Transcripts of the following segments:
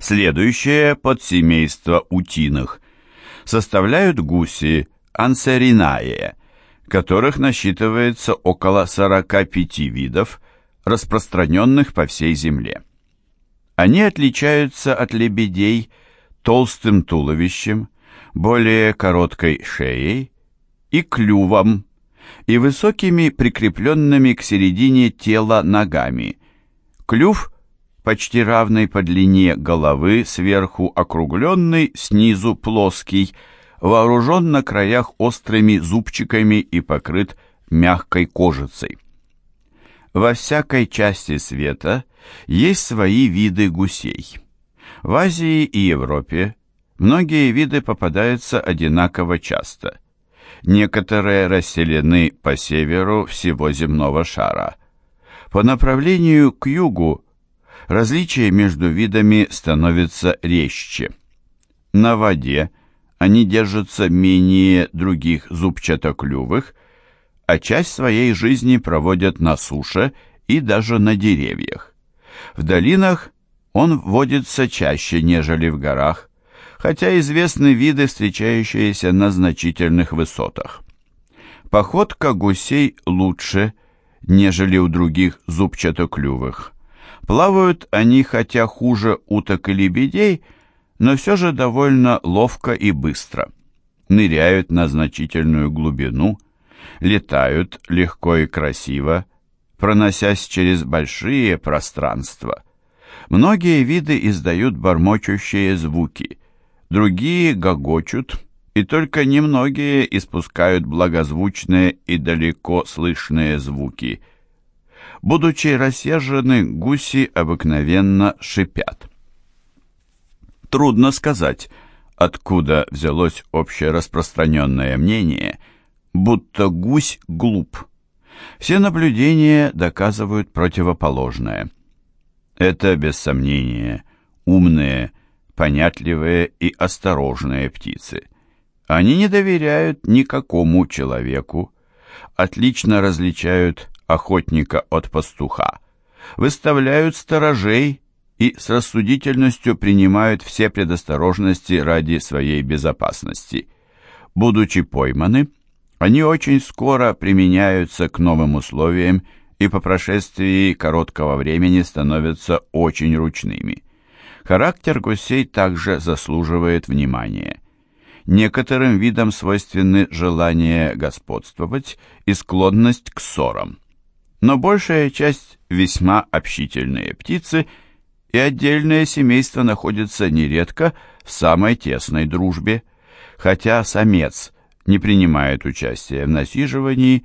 Следующее подсемейство утиных составляют гуси ансеринае, которых насчитывается около 45 видов, распространенных по всей земле. Они отличаются от лебедей толстым туловищем, более короткой шеей и клювом, и высокими прикрепленными к середине тела ногами. Клюв почти равный по длине головы, сверху округленный, снизу плоский, вооружен на краях острыми зубчиками и покрыт мягкой кожицей. Во всякой части света есть свои виды гусей. В Азии и Европе многие виды попадаются одинаково часто. Некоторые расселены по северу всего земного шара. По направлению к югу различия между видами становятся резче. На воде они держатся менее других зубчатоклювых, а часть своей жизни проводят на суше и даже на деревьях. В долинах он водится чаще, нежели в горах, хотя известны виды, встречающиеся на значительных высотах. Походка гусей лучше, нежели у других зубчатоклювых. Плавают они хотя хуже уток и лебедей, но все же довольно ловко и быстро. Ныряют на значительную глубину, летают легко и красиво, проносясь через большие пространства. Многие виды издают бормочущие звуки, другие гогочут, и только немногие испускают благозвучные и далеко слышные звуки – Будучи рассержены, гуси обыкновенно шипят. Трудно сказать, откуда взялось общераспространенное мнение, будто гусь глуп. Все наблюдения доказывают противоположное. Это, без сомнения, умные, понятливые и осторожные птицы. Они не доверяют никакому человеку, отлично различают охотника от пастуха, выставляют сторожей и с рассудительностью принимают все предосторожности ради своей безопасности. Будучи пойманы, они очень скоро применяются к новым условиям и по прошествии короткого времени становятся очень ручными. Характер гусей также заслуживает внимания. Некоторым видам свойственны желание господствовать и склонность к ссорам но большая часть весьма общительные птицы, и отдельное семейство находится нередко в самой тесной дружбе, хотя самец не принимает участия в насиживании,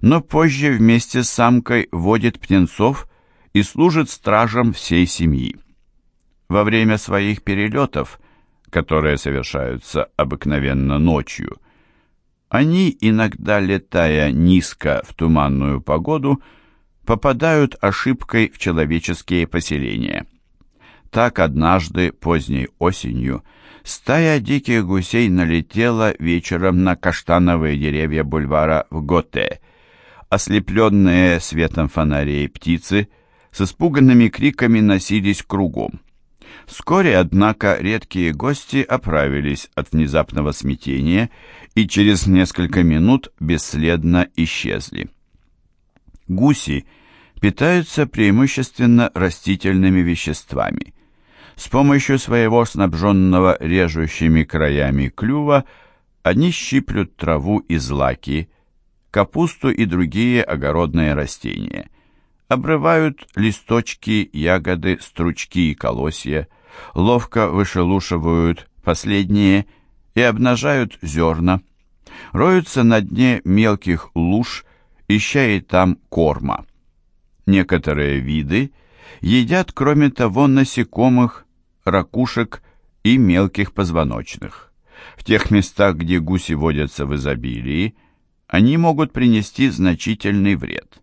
но позже вместе с самкой водит птенцов и служит стражем всей семьи. Во время своих перелетов, которые совершаются обыкновенно ночью, они, иногда летая низко в туманную погоду, попадают ошибкой в человеческие поселения. Так однажды поздней осенью стая диких гусей налетела вечером на каштановые деревья бульвара в Готе. Ослепленные светом фонарей птицы с испуганными криками носились кругом. Вскоре, однако, редкие гости оправились от внезапного смятения и через несколько минут бесследно исчезли. Гуси питаются преимущественно растительными веществами. С помощью своего снабженного режущими краями клюва они щиплют траву и злаки, капусту и другие огородные растения, обрывают листочки, ягоды, стручки и колосья, ловко вышелушивают последние и обнажают зерна, роются на дне мелких луж, ища и там корма. Некоторые виды едят, кроме того, насекомых, ракушек и мелких позвоночных. В тех местах, где гуси водятся в изобилии, они могут принести значительный вред.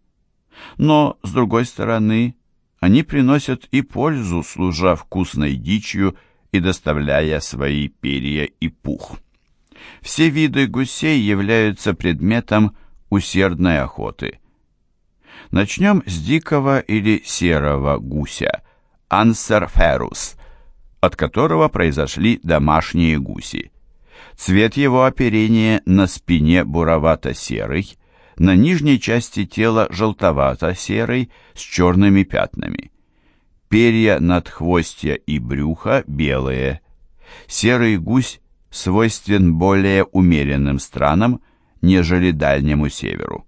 Но, с другой стороны, они приносят и пользу, служа вкусной дичью и доставляя свои перья и пух. Все виды гусей являются предметом усердной охоты. Начнем с дикого или серого гуся, ансерферус. от которого произошли домашние гуси. Цвет его оперения на спине буровато-серый, на нижней части тела желтовато-серый с черными пятнами. Перья надхвостья и брюха белые. Серый гусь свойствен более умеренным странам, нежели Дальнему Северу.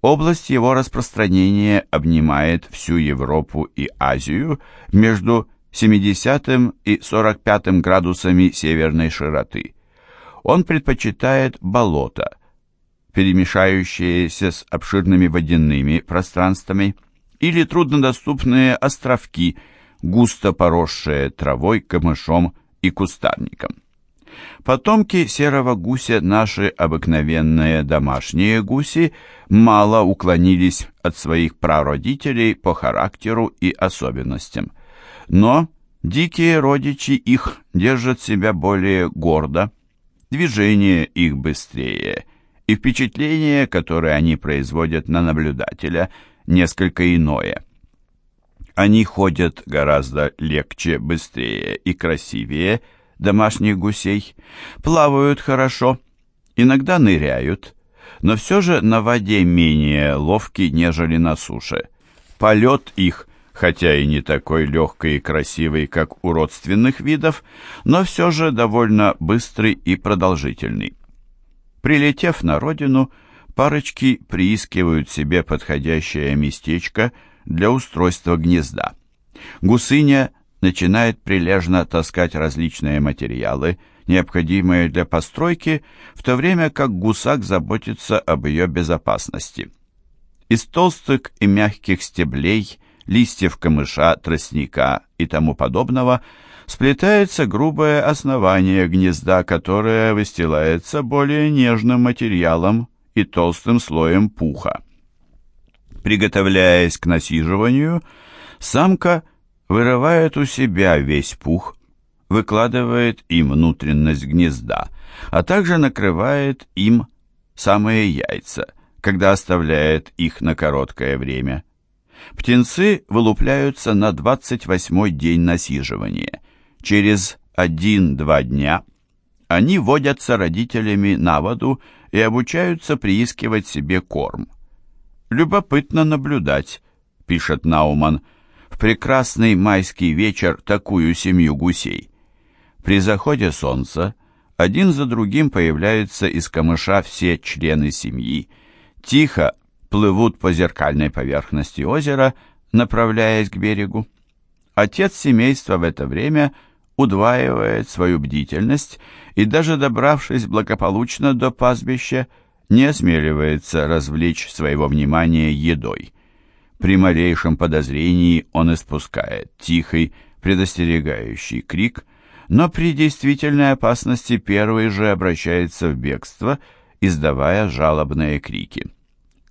Область его распространения обнимает всю Европу и Азию между 70 и 45 градусами северной широты. Он предпочитает болота, перемешающиеся с обширными водяными пространствами, или труднодоступные островки, густо поросшие травой, камышом и кустарником. Потомки серого гуся, наши обыкновенные домашние гуси, мало уклонились от своих прародителей по характеру и особенностям. Но дикие родичи их держат себя более гордо, движение их быстрее, и впечатление, которое они производят на наблюдателя, несколько иное. Они ходят гораздо легче, быстрее и красивее, домашних гусей, плавают хорошо, иногда ныряют, но все же на воде менее ловки, нежели на суше. Полет их, хотя и не такой легкий и красивый, как у родственных видов, но все же довольно быстрый и продолжительный. Прилетев на родину, парочки приискивают себе подходящее местечко для устройства гнезда. Гусыня начинает прилежно таскать различные материалы, необходимые для постройки, в то время как гусак заботится об ее безопасности. Из толстых и мягких стеблей, листьев камыша, тростника и тому подобного сплетается грубое основание гнезда, которое выстилается более нежным материалом и толстым слоем пуха. Приготовляясь к насиживанию, самка – вырывает у себя весь пух, выкладывает им внутренность гнезда, а также накрывает им самые яйца, когда оставляет их на короткое время. Птенцы вылупляются на 28-й день насиживания. Через 1-2 дня они водятся родителями на воду и обучаются приискивать себе корм. «Любопытно наблюдать», — пишет Науман, — в прекрасный майский вечер такую семью гусей. При заходе солнца один за другим появляются из камыша все члены семьи, тихо плывут по зеркальной поверхности озера, направляясь к берегу. Отец семейства в это время удваивает свою бдительность и, даже добравшись благополучно до пастбища, не осмеливается развлечь своего внимания едой. При малейшем подозрении он испускает тихий, предостерегающий крик, но при действительной опасности первый же обращается в бегство, издавая жалобные крики.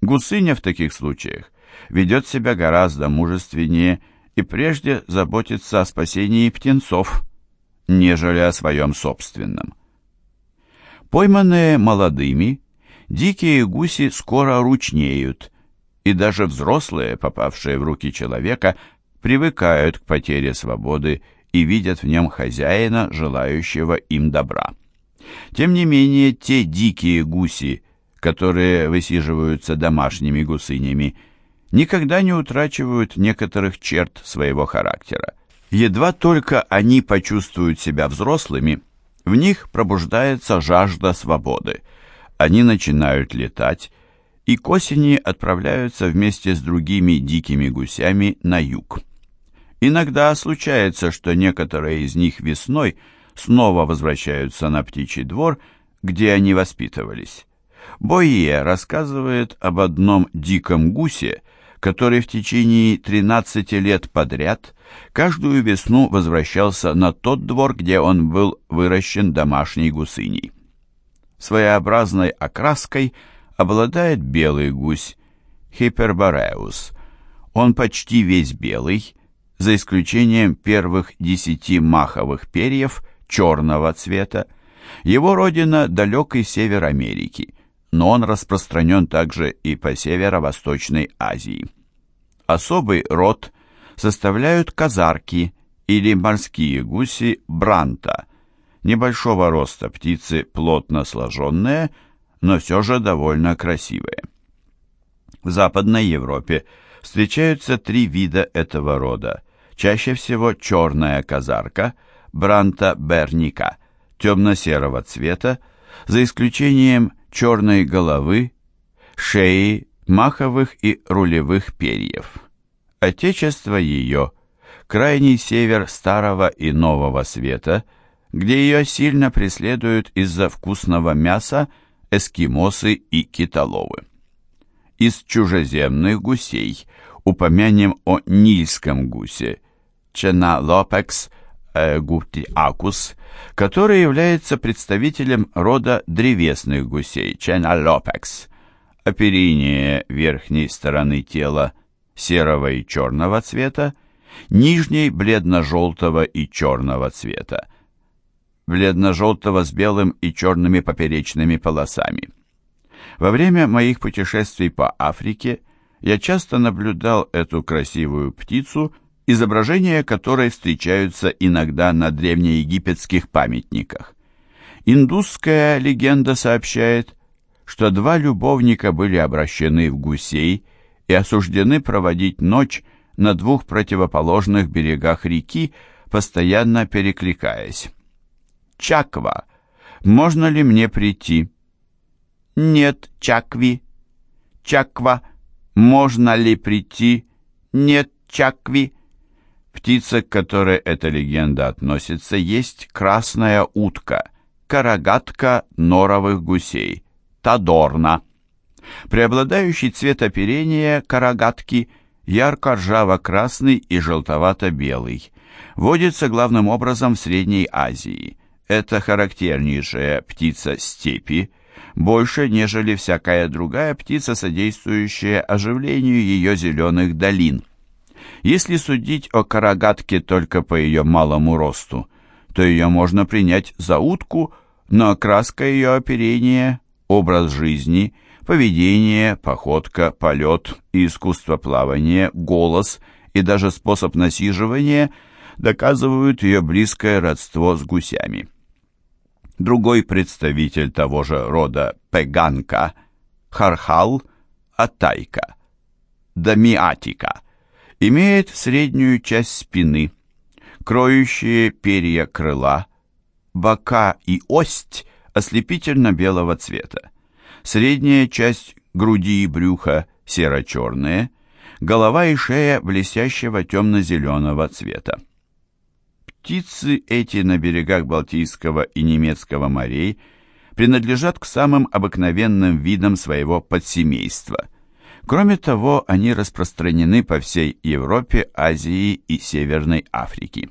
Гусыня в таких случаях ведет себя гораздо мужественнее и прежде заботится о спасении птенцов, нежели о своем собственном. Пойманные молодыми, дикие гуси скоро ручнеют – и даже взрослые, попавшие в руки человека, привыкают к потере свободы и видят в нем хозяина, желающего им добра. Тем не менее, те дикие гуси, которые высиживаются домашними гусынями, никогда не утрачивают некоторых черт своего характера. Едва только они почувствуют себя взрослыми, в них пробуждается жажда свободы. Они начинают летать, и к осени отправляются вместе с другими дикими гусями на юг. Иногда случается, что некоторые из них весной снова возвращаются на птичий двор, где они воспитывались. Бойе рассказывает об одном диком гусе, который в течение 13 лет подряд каждую весну возвращался на тот двор, где он был выращен домашней гусыней. Своеобразной окраской – обладает белый гусь, Хипербореус. Он почти весь белый, за исключением первых десяти маховых перьев черного цвета. Его родина – далекий север Америки, но он распространен также и по северо-восточной Азии. Особый род составляют казарки или морские гуси бранта, небольшого роста птицы, плотно сложенные, но все же довольно красивые. В Западной Европе встречаются три вида этого рода. Чаще всего черная казарка, бранта берника, темно-серого цвета, за исключением черной головы, шеи, маховых и рулевых перьев. Отечество ее – крайний север Старого и Нового Света, где ее сильно преследуют из-за вкусного мяса эскимосы и китоловы. Из чужеземных гусей упомянем о нильском гусе Ченалопекс э, гутиакус, который является представителем рода древесных гусей Ченалопекс. Оперение верхней стороны тела серого и черного цвета, нижней бледно-желтого и черного цвета, бледно-желтого с белым и черными поперечными полосами. Во время моих путешествий по Африке я часто наблюдал эту красивую птицу, изображения которой встречаются иногда на древнеегипетских памятниках. Индусская легенда сообщает, что два любовника были обращены в гусей и осуждены проводить ночь на двух противоположных берегах реки, постоянно перекликаясь. «Чаква, можно ли мне прийти?» «Нет, Чакви». «Чаква, можно ли прийти?» «Нет, Чакви». Птица, к которой эта легенда относится, есть красная утка, карагатка норовых гусей, тадорна. Преобладающий цвет оперения карагатки ярко-ржаво-красный и желтовато-белый. Водится главным образом в Средней Азии. Это характернейшая птица степи, больше, нежели всякая другая птица, содействующая оживлению ее зеленых долин. Если судить о карагатке только по ее малому росту, то ее можно принять за утку, но окраска ее оперения, образ жизни – Поведение, походка, полет искусство плавания, голос и даже способ насиживания доказывают ее близкое родство с гусями. Другой представитель того же рода пеганка, хархал, атайка, дамиатика, имеет среднюю часть спины, кроющие перья крыла, бока и ость ослепительно-белого цвета. Средняя часть груди и брюха серо-черные, голова и шея блестящего темно-зеленого цвета. Птицы эти на берегах Балтийского и Немецкого морей принадлежат к самым обыкновенным видам своего подсемейства. Кроме того, они распространены по всей Европе, Азии и Северной Африке.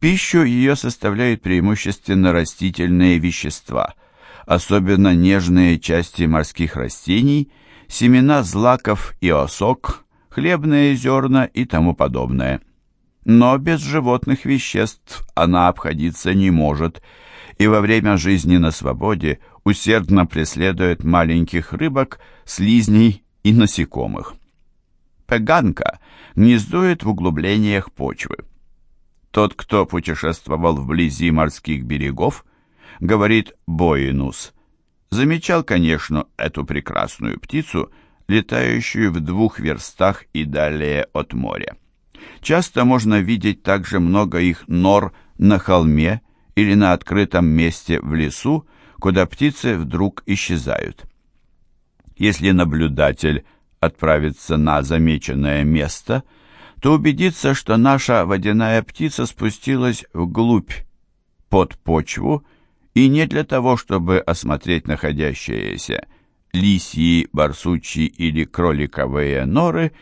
Пищу ее составляют преимущественно растительные вещества – особенно нежные части морских растений, семена злаков и осок, хлебные зерна и тому подобное. Но без животных веществ она обходиться не может, и во время жизни на свободе усердно преследует маленьких рыбок, слизней и насекомых. Пеганка гнездует в углублениях почвы. Тот, кто путешествовал вблизи морских берегов, говорит Боинус. Замечал, конечно, эту прекрасную птицу, летающую в двух верстах и далее от моря. Часто можно видеть также много их нор на холме или на открытом месте в лесу, куда птицы вдруг исчезают. Если наблюдатель отправится на замеченное место, то убедится, что наша водяная птица спустилась вглубь, под почву и не для того, чтобы осмотреть находящиеся лисьи, барсучьи или кроликовые норы,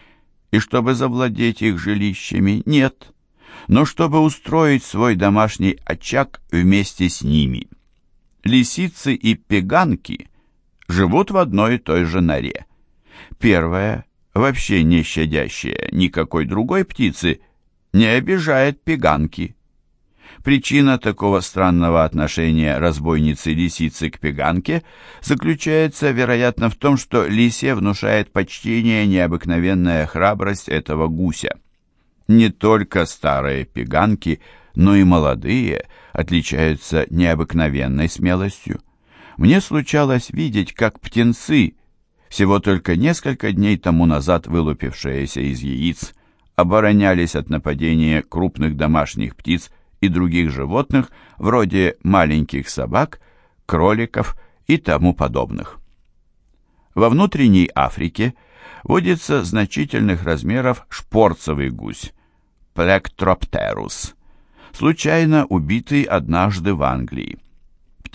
и чтобы завладеть их жилищами, нет, но чтобы устроить свой домашний очаг вместе с ними. Лисицы и пеганки живут в одной и той же норе. Первая, вообще не щадящая никакой другой птицы, не обижает пеганки. Причина такого странного отношения разбойницы-лисицы к пеганке заключается, вероятно, в том, что лисе внушает почтение необыкновенная храбрость этого гуся. Не только старые пеганки, но и молодые отличаются необыкновенной смелостью. Мне случалось видеть, как птенцы, всего только несколько дней тому назад вылупившиеся из яиц, оборонялись от нападения крупных домашних птиц и других животных, вроде маленьких собак, кроликов и тому подобных. Во внутренней Африке водится значительных размеров шпорцевый гусь, Плектроптерус, случайно убитый однажды в Англии.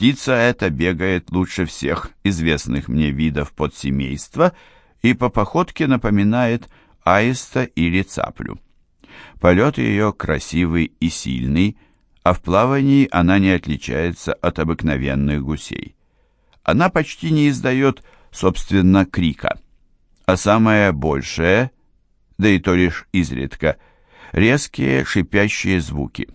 Птица эта бегает лучше всех известных мне видов подсемейства и по походке напоминает аиста или цаплю. Полет ее красивый и сильный, а в плавании она не отличается от обыкновенных гусей. Она почти не издает, собственно, крика. А самое большее, да и то лишь изредка, резкие шипящие звуки.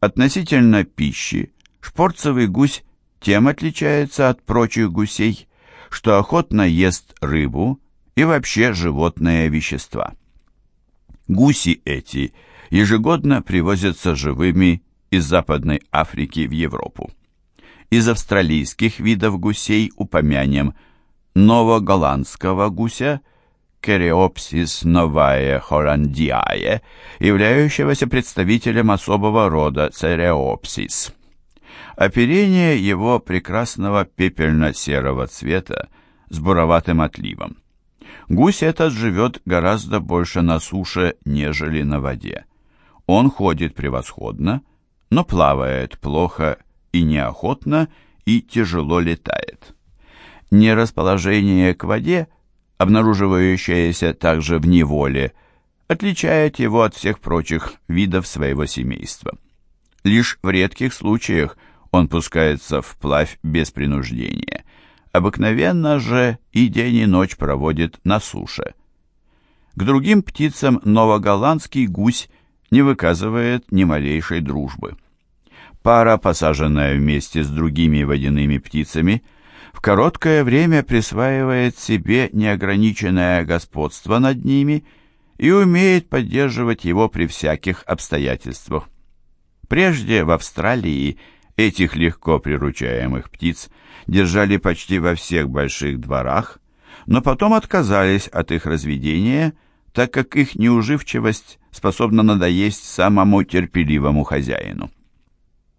Относительно пищи шпорцевый гусь тем отличается от прочих гусей, что охотно ест рыбу, и вообще животные вещества. Гуси эти ежегодно привозятся живыми из Западной Африки в Европу. Из австралийских видов гусей упомянем новоголландского гуся Кереопсис новае холландиае, являющегося представителем особого рода Цереопсис. Оперение его прекрасного пепельно-серого цвета с буроватым отливом. Гусь этот живет гораздо больше на суше, нежели на воде. Он ходит превосходно, но плавает плохо и неохотно, и тяжело летает. Нерасположение к воде, обнаруживающееся также в неволе, отличает его от всех прочих видов своего семейства. Лишь в редких случаях он пускается вплавь без принуждения – обыкновенно же и день и ночь проводит на суше. К другим птицам новоголландский гусь не выказывает ни малейшей дружбы. Пара, посаженная вместе с другими водяными птицами, в короткое время присваивает себе неограниченное господство над ними и умеет поддерживать его при всяких обстоятельствах. Прежде в Австралии этих легко приручаемых птиц держали почти во всех больших дворах, но потом отказались от их разведения, так как их неуживчивость способна надоесть самому терпеливому хозяину.